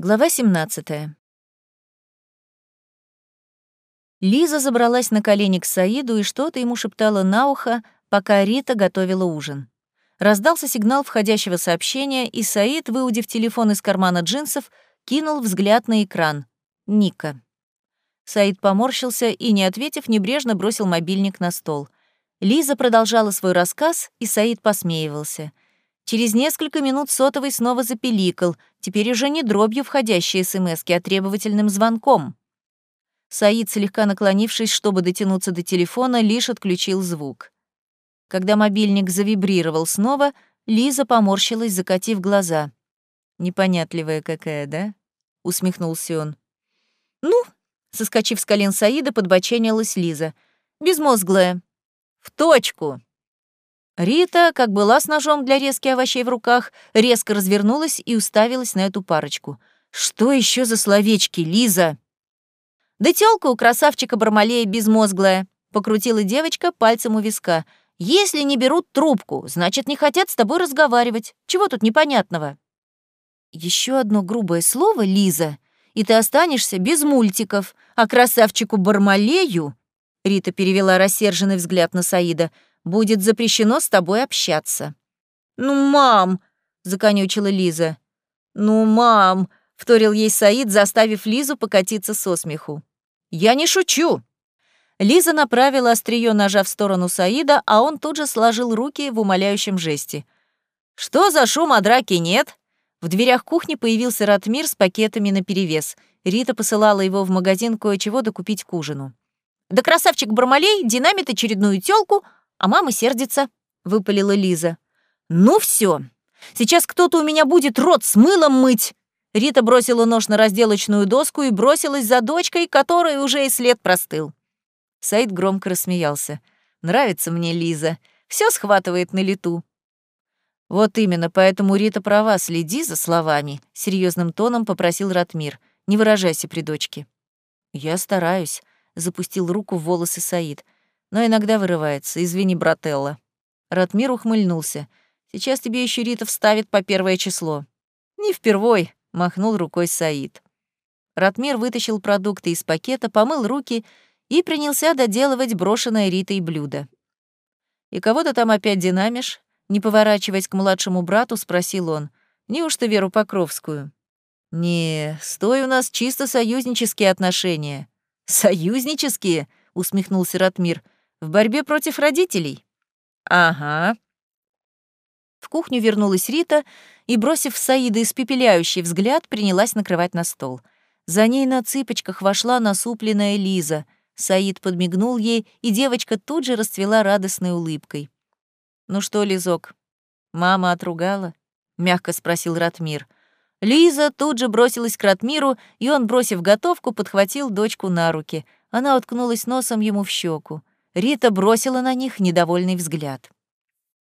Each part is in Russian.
Глава 17. Лиза забралась на колени к Саиду и что-то ему шептала на ухо, пока Рита готовила ужин. Раздался сигнал входящего сообщения, и Саид, выудив телефон из кармана джинсов, кинул взгляд на экран. Ника. Саид поморщился и, не ответив, небрежно бросил мобильник на стол. Лиза продолжала свой рассказ, и Саид посмеивался — Через несколько минут сотовый снова запеликал, теперь уже не дробью входящие смски, а требовательным звонком. Саид, слегка наклонившись, чтобы дотянуться до телефона, лишь отключил звук. Когда мобильник завибрировал снова, Лиза поморщилась, закатив глаза. «Непонятливая какая, да?» — усмехнулся он. «Ну?» — соскочив с колен Саида, подбоченилась Лиза. «Безмозглая». «В точку!» Рита, как была с ножом для резки овощей в руках, резко развернулась и уставилась на эту парочку. «Что еще за словечки, Лиза?» «Да тёлка у красавчика Бармалея безмозглая», — покрутила девочка пальцем у виска. «Если не берут трубку, значит, не хотят с тобой разговаривать. Чего тут непонятного?» Еще одно грубое слово, Лиза, и ты останешься без мультиков, а красавчику Бармалею...» Рита перевела рассерженный взгляд на Саида — будет запрещено с тобой общаться». «Ну, мам!» — законючила Лиза. «Ну, мам!» — вторил ей Саид, заставив Лизу покатиться со смеху. «Я не шучу!» Лиза направила острие ножа в сторону Саида, а он тут же сложил руки в умоляющем жесте. «Что за шум, а драки нет?» В дверях кухни появился Ратмир с пакетами наперевес. Рита посылала его в магазин кое-чего докупить к ужину. «Да красавчик Бармалей динамит очередную тёлку, а мама сердится», — выпалила Лиза. «Ну все, сейчас кто-то у меня будет рот с мылом мыть!» Рита бросила нож на разделочную доску и бросилась за дочкой, которой уже и след простыл. Саид громко рассмеялся. «Нравится мне Лиза. Все схватывает на лету». «Вот именно, поэтому Рита права, следи за словами», — серьезным тоном попросил Ратмир. «Не выражайся при дочке». «Я стараюсь», — запустил руку в волосы Саид но иногда вырывается. Извини, брателла». Ратмир ухмыльнулся. «Сейчас тебе еще Рита вставит по первое число». «Не впервой», — махнул рукой Саид. Ратмир вытащил продукты из пакета, помыл руки и принялся доделывать брошенное Ритой блюдо. «И кого ты там опять динамишь?» Не поворачиваясь к младшему брату, спросил он. «Неужто Веру Покровскую?» «Не, стой у нас чисто союзнические отношения». «Союзнические?» — усмехнулся Ратмир. В борьбе против родителей? Ага. В кухню вернулась Рита и, бросив Саида испепеляющий взгляд, принялась накрывать на стол. За ней на цыпочках вошла насупленная Лиза. Саид подмигнул ей, и девочка тут же расцвела радостной улыбкой. «Ну что, Лизок, мама отругала?» — мягко спросил Ратмир. Лиза тут же бросилась к Ратмиру, и он, бросив готовку, подхватил дочку на руки. Она уткнулась носом ему в щеку. Рита бросила на них недовольный взгляд.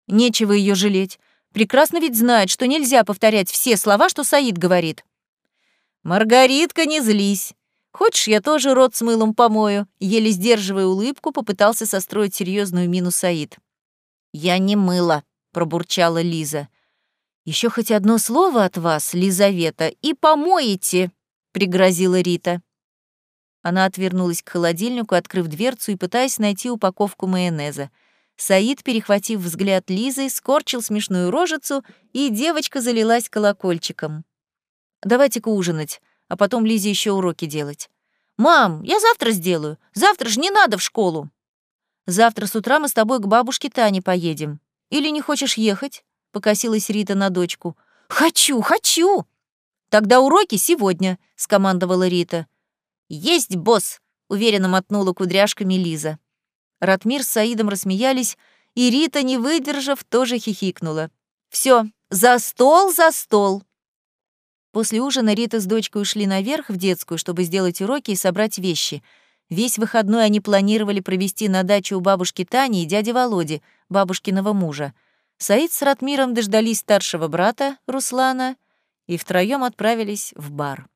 Нечего ее жалеть. Прекрасно ведь знает, что нельзя повторять все слова, что Саид говорит. «Маргаритка, не злись. Хочешь, я тоже рот с мылом помою?» Еле сдерживая улыбку, попытался состроить серьезную мину Саид. «Я не мыла», — пробурчала Лиза. Еще хоть одно слово от вас, Лизавета, и помоете», — пригрозила Рита. Она отвернулась к холодильнику, открыв дверцу и пытаясь найти упаковку майонеза. Саид, перехватив взгляд Лизы, скорчил смешную рожицу, и девочка залилась колокольчиком. «Давайте-ка ужинать, а потом Лизе еще уроки делать». «Мам, я завтра сделаю. Завтра же не надо в школу». «Завтра с утра мы с тобой к бабушке Тане поедем. Или не хочешь ехать?» — покосилась Рита на дочку. «Хочу, хочу!» «Тогда уроки сегодня», — скомандовала Рита. «Есть, босс!» — уверенно мотнула кудряшками Лиза. Ратмир с Саидом рассмеялись, и Рита, не выдержав, тоже хихикнула. Все, за стол, за стол!» После ужина Рита с дочкой ушли наверх в детскую, чтобы сделать уроки и собрать вещи. Весь выходной они планировали провести на даче у бабушки Тани и дяди Володи, бабушкиного мужа. Саид с Ратмиром дождались старшего брата, Руслана, и втроем отправились в бар.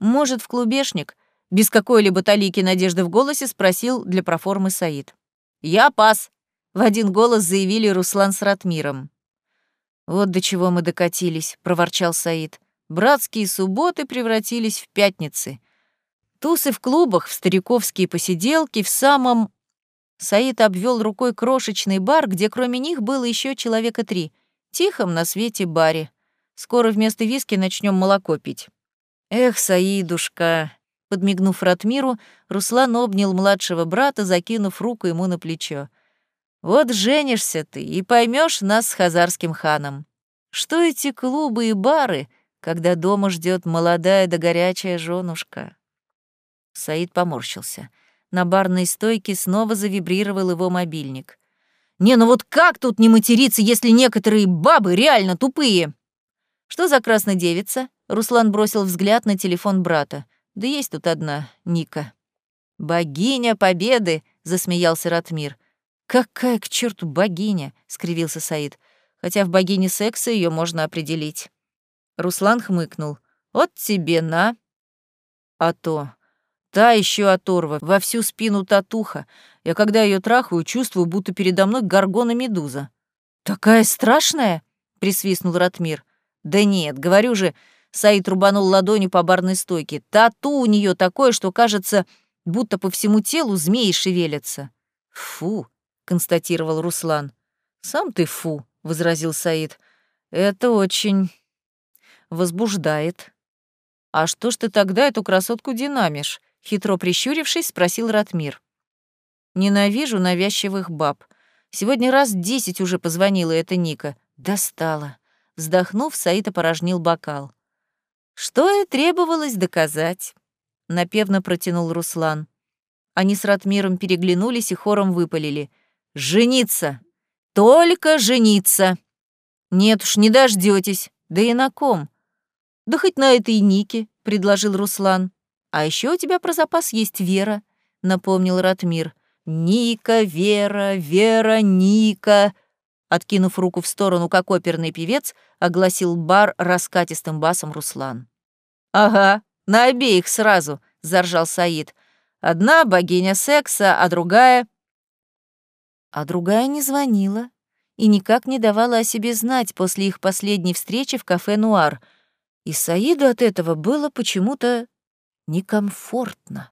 «Может, в клубешник?» — без какой-либо талики надежды в голосе спросил для проформы Саид. «Я пас!» — в один голос заявили Руслан с Ратмиром. «Вот до чего мы докатились», — проворчал Саид. Братские субботы превратились в пятницы. Тусы в клубах, в стариковские посиделки, в самом... Саид обвел рукой крошечный бар, где кроме них было еще человека три. Тихом на свете баре. Скоро вместо виски начнем молоко пить. Эх, Саидушка, подмигнув Ратмиру, Руслан обнял младшего брата, закинув руку ему на плечо. Вот женишься ты и поймешь нас с хазарским ханом. Что эти клубы и бары, когда дома ждет молодая да горячая женушка? Саид поморщился. На барной стойке снова завибрировал его мобильник. «Не, ну вот как тут не материться, если некоторые бабы реально тупые?» «Что за красная девица?» Руслан бросил взгляд на телефон брата. «Да есть тут одна, Ника». «Богиня Победы!» — засмеялся Ратмир. «Какая к черту богиня?» — скривился Саид. «Хотя в богине секса ее можно определить». Руслан хмыкнул. «Вот тебе на». «А то. Та еще оторва, во всю спину татуха. Я когда ее трахаю, чувствую, будто передо мной горгона медуза». «Такая страшная?» — присвистнул Ратмир. «Да нет, говорю же...» Саид рубанул ладонью по барной стойке. «Тату у нее такое, что кажется, будто по всему телу змеи шевелятся». «Фу!» констатировал Руслан. «Сам ты фу», — возразил Саид. «Это очень возбуждает». «А что ж ты тогда эту красотку динамишь?» — хитро прищурившись, спросил Ратмир. «Ненавижу навязчивых баб. Сегодня раз десять уже позвонила эта Ника. Достала». Вздохнув, Саид опорожнил бокал. «Что и требовалось доказать», — напевно протянул Руслан. Они с Ратмиром переглянулись и хором выпалили. Жениться. Только жениться. Нет уж, не дождетесь. Да и на ком? Да хоть на этой Нике, предложил Руслан. А еще у тебя про запас есть Вера, напомнил Ратмир. Ника, Вера, Вера, Ника. Откинув руку в сторону, как оперный певец, огласил бар раскатистым басом Руслан. «Ага, на обеих сразу», — заржал Саид. «Одна богиня секса, а другая а другая не звонила и никак не давала о себе знать после их последней встречи в кафе «Нуар», и Саиду от этого было почему-то некомфортно.